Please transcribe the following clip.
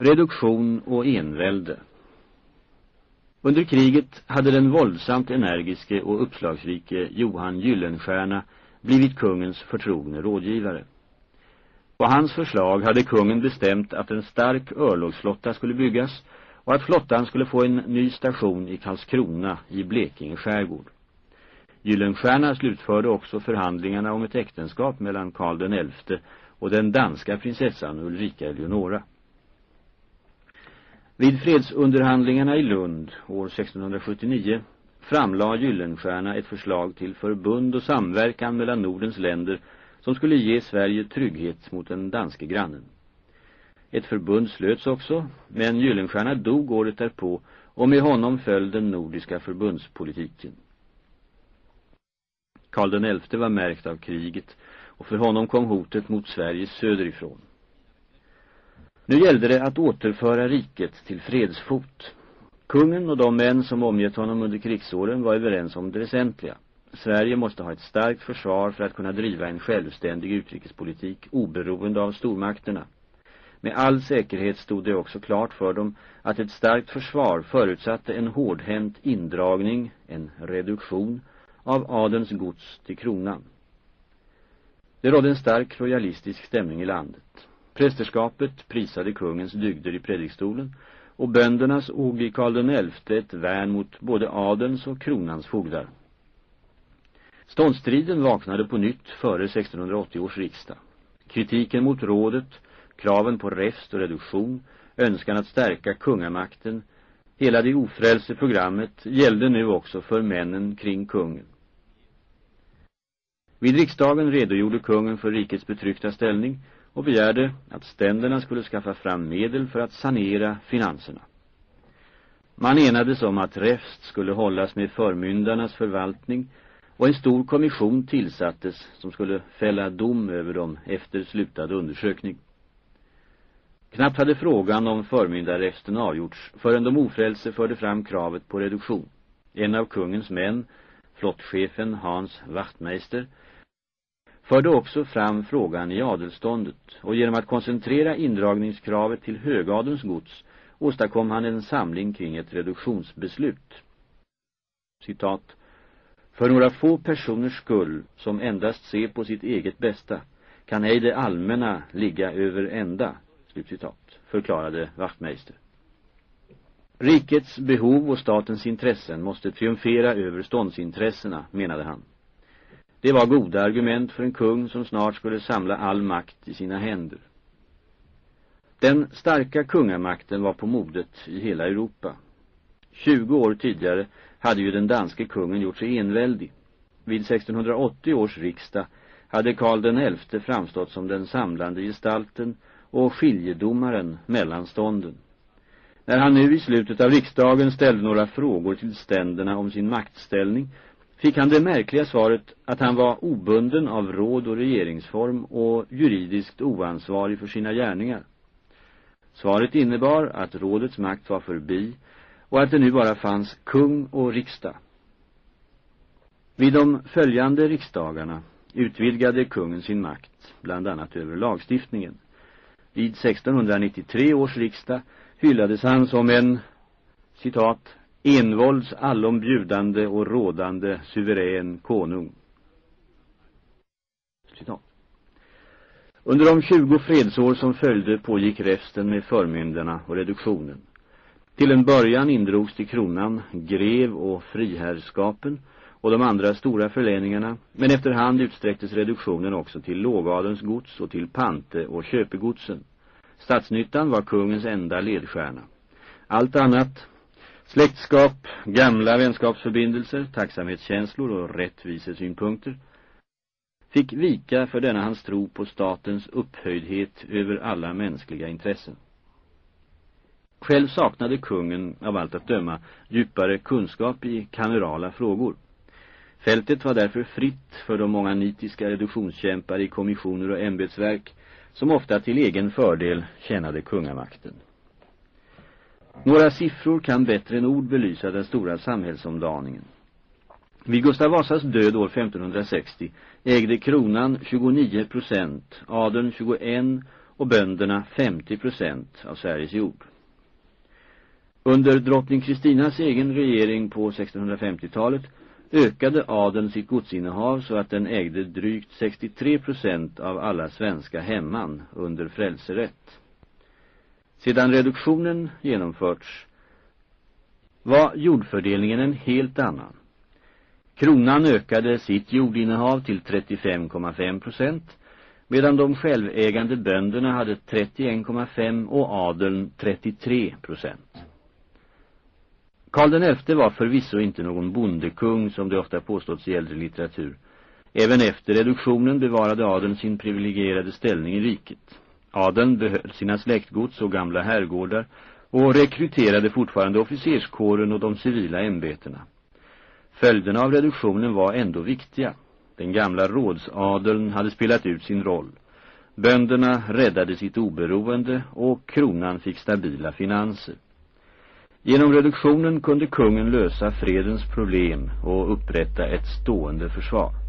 Reduktion och envälde Under kriget hade den våldsamt energiske och uppslagsrike Johan Gyllenstierna blivit kungens förtrogne rådgivare. På hans förslag hade kungen bestämt att en stark örlogsflotta skulle byggas och att flottan skulle få en ny station i Karlskrona i Blekinge skärgård. Gyllenstierna slutförde också förhandlingarna om ett äktenskap mellan Karl XI och den danska prinsessan Ulrika Eleonora. Vid fredsunderhandlingarna i Lund år 1679 framlade Gyllenstierna ett förslag till förbund och samverkan mellan Nordens länder som skulle ge Sverige trygghet mot den danske grannen. Ett förbund slöts också, men Gyllenstierna dog året därpå och med honom föll den nordiska förbundspolitiken. Karl XI var märkt av kriget och för honom kom hotet mot Sverige söderifrån. Nu gällde det att återföra riket till fredsfot. Kungen och de män som omgett honom under krigsåren var överens om det väsentliga. Sverige måste ha ett starkt försvar för att kunna driva en självständig utrikespolitik oberoende av stormakterna. Med all säkerhet stod det också klart för dem att ett starkt försvar förutsatte en hårdhänt indragning, en reduktion, av adens gods till kronan. Det rådde en stark royalistisk stämning i landet. Prästerskapet prisade kungens dygder i predikstolen och bönderna såg i Karl XI ett värn mot både adens och kronans fogdar. Ståndstriden vaknade på nytt före 1680 års riksdag. Kritiken mot rådet, kraven på rest och reduktion, önskan att stärka kungamakten, hela det ofrälse programmet gällde nu också för männen kring kungen. Vid riksdagen redogjorde kungen för rikets betryckta ställning och begärde att ständerna skulle skaffa fram medel för att sanera finanserna. Man enades om att räfst skulle hållas med förmyndarnas förvaltning och en stor kommission tillsattes som skulle fälla dom över dem efter slutad undersökning. Knappt hade frågan om förmyndarräfsten avgjorts förrän de ofrälse förde fram kravet på reduktion. En av kungens män, flottchefen Hans Wachtmeister, förde också fram frågan i adelståndet och genom att koncentrera indragningskravet till högadens gods åstadkom han en samling kring ett reduktionsbeslut. Citat. För några få personers skull som endast ser på sitt eget bästa kan ej det allmänna ligga över ända, slutcitat, förklarade Wachtmeister. Rikets behov och statens intressen måste triumfera över ståndsintressena, menade han. Det var goda argument för en kung som snart skulle samla all makt i sina händer. Den starka kungamakten var på modet i hela Europa. 20 år tidigare hade ju den danske kungen gjort sig enväldig. Vid 1680 års riksdag hade Karl den XI framstått som den samlande gestalten och skiljedomaren mellan stånden. När han nu i slutet av riksdagen ställde några frågor till ständerna om sin maktställning fick han det märkliga svaret att han var obunden av råd och regeringsform och juridiskt oansvarig för sina gärningar. Svaret innebar att rådets makt var förbi och att det nu bara fanns kung och riksdag. Vid de följande riksdagarna utvidgade kungen sin makt, bland annat över lagstiftningen. Vid 1693 års riksdag hyllades han som en, citat, envålds allombjudande och rådande suverän konung. Citat. Under de 20 fredsår som följde pågick resten med förmyndarna och reduktionen. Till en början indrogs till kronan grev och friherrskapen och de andra stora förläningarna, men efterhand utsträcktes reduktionen också till lågadens gods och till pante- och köpegodsen. Statsnyttan var kungens enda ledstjärna. Allt annat, släktskap, gamla vänskapsförbindelser, tacksamhetskänslor och rättvisesynpunkter, fick vika för denna hans tro på statens upphöjdhet över alla mänskliga intressen. Själv saknade kungen av allt att döma djupare kunskap i kamerala frågor. Fältet var därför fritt för de många nitiska reduktionskämpar i kommissioner och ämbetsverk som ofta till egen fördel tjänade kungamakten. Några siffror kan bättre än ord belysa den stora samhällsomdaningen. Vid Gustav Vasas död år 1560 ägde kronan 29 procent, adeln 21 och bönderna 50 procent av Sveriges jord. Under drottning Kristinas egen regering på 1650-talet ökade adeln sitt godsinnehav så att den ägde drygt 63 procent av alla svenska hemman under frälserätt. Sedan reduktionen genomförts var jordfördelningen en helt annan. Kronan ökade sitt jordinnehav till 35,5 procent medan de självägande bönderna hade 31,5 och adeln 33 procent. Karl XI var förvisso inte någon bondekung som det ofta påståtts i äldre litteratur. Även efter reduktionen bevarade adeln sin privilegierade ställning i riket. Adeln behöll sina släktgods och gamla herrgårdar och rekryterade fortfarande officerskåren och de civila ämbetena. Följderna av reduktionen var ändå viktiga. Den gamla rådsadeln hade spelat ut sin roll. Bönderna räddade sitt oberoende och kronan fick stabila finanser. Genom reduktionen kunde kungen lösa fredens problem och upprätta ett stående försvar.